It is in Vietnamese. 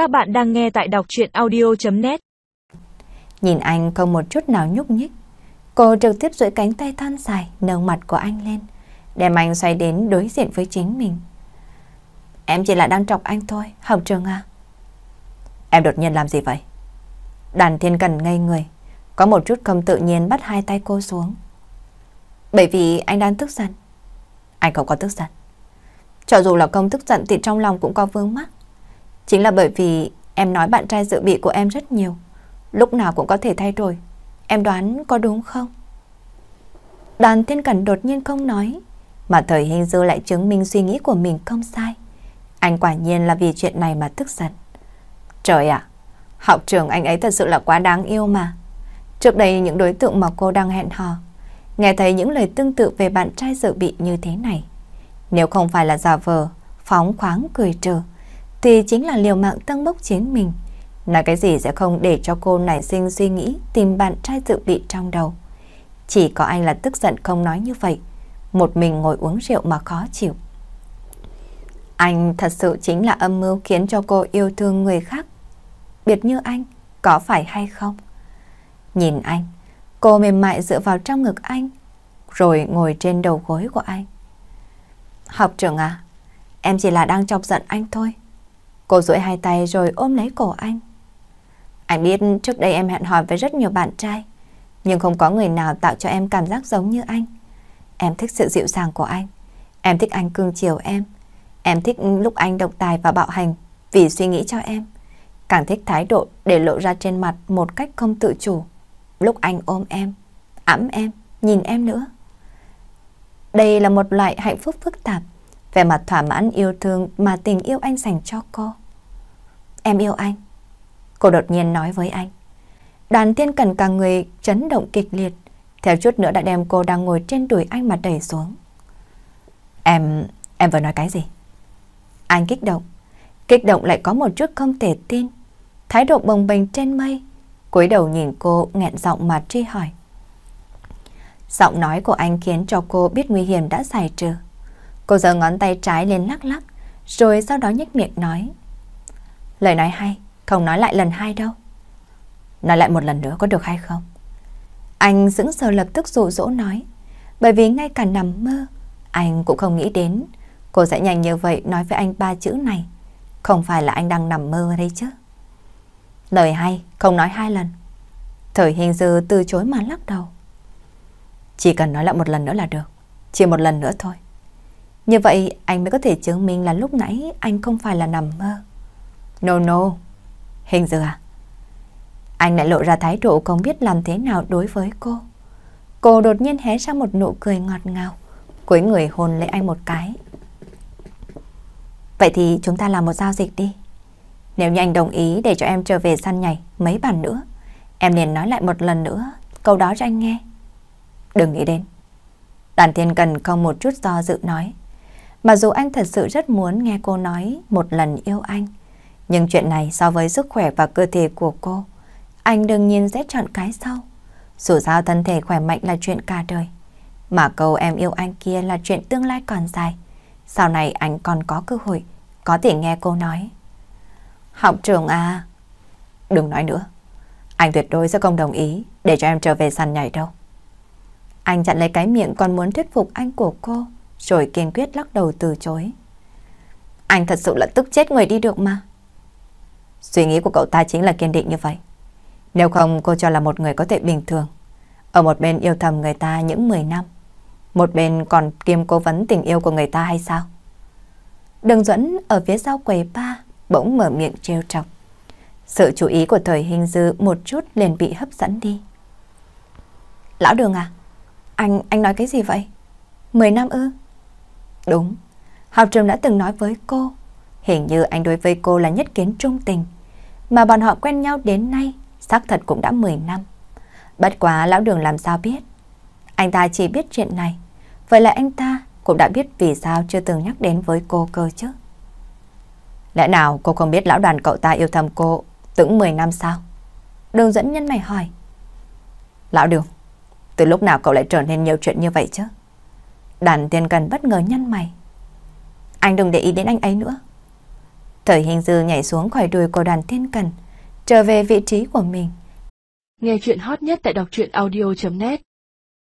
Các bạn đang nghe tại đọc chuyện audio.net Nhìn anh không một chút nào nhúc nhích. Cô trực tiếp duỗi cánh tay than dài nâng mặt của anh lên, đem anh xoay đến đối diện với chính mình. Em chỉ là đang trọc anh thôi, học trường à? Em đột nhiên làm gì vậy? Đàn thiên cần ngây người, có một chút không tự nhiên bắt hai tay cô xuống. Bởi vì anh đang tức giận. Anh không có tức giận. Cho dù là không tức giận thì trong lòng cũng có vương mắc. Chính là bởi vì em nói bạn trai dự bị của em rất nhiều. Lúc nào cũng có thể thay đổi. Em đoán có đúng không? Đoàn thiên cẩn đột nhiên không nói. Mà thời hình dư lại chứng minh suy nghĩ của mình không sai. Anh quả nhiên là vì chuyện này mà tức giận. Trời ạ, học trường anh ấy thật sự là quá đáng yêu mà. Trước đây những đối tượng mà cô đang hẹn hò, nghe thấy những lời tương tự về bạn trai dự bị như thế này. Nếu không phải là giả vờ, phóng khoáng cười trừ, thì chính là liều mạng tăng bốc chiến mình. Là cái gì sẽ không để cho cô nảy sinh suy nghĩ tìm bạn trai dự bị trong đầu. Chỉ có anh là tức giận không nói như vậy, một mình ngồi uống rượu mà khó chịu. Anh thật sự chính là âm mưu khiến cho cô yêu thương người khác. Biệt như anh, có phải hay không? Nhìn anh, cô mềm mại dựa vào trong ngực anh, rồi ngồi trên đầu gối của anh. Học trưởng à, em chỉ là đang chọc giận anh thôi. Cô duỗi hai tay rồi ôm lấy cổ anh. Anh biết trước đây em hẹn hò với rất nhiều bạn trai, nhưng không có người nào tạo cho em cảm giác giống như anh. Em thích sự dịu dàng của anh. Em thích anh cưng chiều em. Em thích lúc anh độc tài và bạo hành vì suy nghĩ cho em. Càng thích thái độ để lộ ra trên mặt một cách không tự chủ. Lúc anh ôm em, ẵm em, nhìn em nữa. Đây là một loại hạnh phúc phức tạp, về mặt thỏa mãn yêu thương mà tình yêu anh dành cho cô. Em yêu anh. Cô đột nhiên nói với anh. Đoàn tiên cần cả người chấn động kịch liệt, theo chút nữa đã đem cô đang ngồi trên đùi anh mà đẩy xuống. Em, em vừa nói cái gì? Anh kích động. Kích động lại có một chút không thể tin. Thái độ bồng bềnh trên mây. cúi đầu nhìn cô nghẹn giọng mà truy hỏi. Giọng nói của anh khiến cho cô biết nguy hiểm đã xảy trừ. Cô giơ ngón tay trái lên lắc lắc, rồi sau đó nhếch miệng nói. Lời nói hay, không nói lại lần hai đâu. Nói lại một lần nữa có được hay không? Anh dững sờ lập tức dụ dỗ nói. Bởi vì ngay cả nằm mơ, anh cũng không nghĩ đến cô sẽ nhanh như vậy nói với anh ba chữ này. Không phải là anh đang nằm mơ đây chứ. Lời hay, không nói hai lần. Thời hình dư từ chối mà lắc đầu. Chỉ cần nói lại một lần nữa là được. Chỉ một lần nữa thôi. Như vậy anh mới có thể chứng minh là lúc nãy anh không phải là nằm mơ. No no. Hình dừa à? Anh lại lộ ra thái độ không biết làm thế nào đối với cô. Cô đột nhiên hé ra một nụ cười ngọt ngào, cúi người hôn lấy anh một cái. Vậy thì chúng ta làm một giao dịch đi. Nếu như anh đồng ý để cho em trở về săn nhảy mấy bàn nữa, em liền nói lại một lần nữa câu đó cho anh nghe. Đừng nghĩ đến. Đàn thiên cần không một chút do dự nói. Mà dù anh thật sự rất muốn nghe cô nói một lần yêu anh, nhưng chuyện này so với sức khỏe và cơ thể của cô, anh đương nhiên sẽ chọn cái sau. Dù sao thân thể khỏe mạnh là chuyện cả đời, mà câu em yêu anh kia là chuyện tương lai còn dài. Sau này anh còn có cơ hội, có thể nghe cô nói. Học trường à, đừng nói nữa. Anh tuyệt đối sẽ không đồng ý để cho em trở về săn nhảy đâu. Anh chặn lấy cái miệng còn muốn thuyết phục anh của cô, rồi kiên quyết lắc đầu từ chối. Anh thật sự là tức chết người đi được mà. Suy nghĩ của cậu ta chính là kiên định như vậy. Nếu không cô cho là một người có thể bình thường. Ở một bên yêu thầm người ta những 10 năm. Một bên còn kiêm cố vấn tình yêu của người ta hay sao? Đường Duẫn ở phía sau quầy ba bỗng mở miệng trêu chọc. Sự chú ý của thời hình dư một chút liền bị hấp dẫn đi. Lão Đường à, anh, anh nói cái gì vậy? Mười năm ư? Đúng, học trường đã từng nói với cô, hình như anh đối với cô là nhất kiến trung tình, mà bọn họ quen nhau đến nay, xác thật cũng đã 10 năm. Bất quá lão đường làm sao biết? Anh ta chỉ biết chuyện này, vậy là anh ta cũng đã biết vì sao chưa từng nhắc đến với cô cơ chứ. Lẽ nào cô không biết lão đoàn cậu ta yêu thầm cô tưởng 10 năm sao? Đường dẫn nhân mày hỏi. Lão đường, từ lúc nào cậu lại trở nên nhiều chuyện như vậy chứ? Đàn tiên cần bất ngờ nhăn mày. Anh đừng để ý đến anh ấy nữa. Thời hình dư nhảy xuống khỏi đùi của đoàn thiên cần, trở về vị trí của mình. Nghe chuyện hot nhất tại đọc truyện audio.net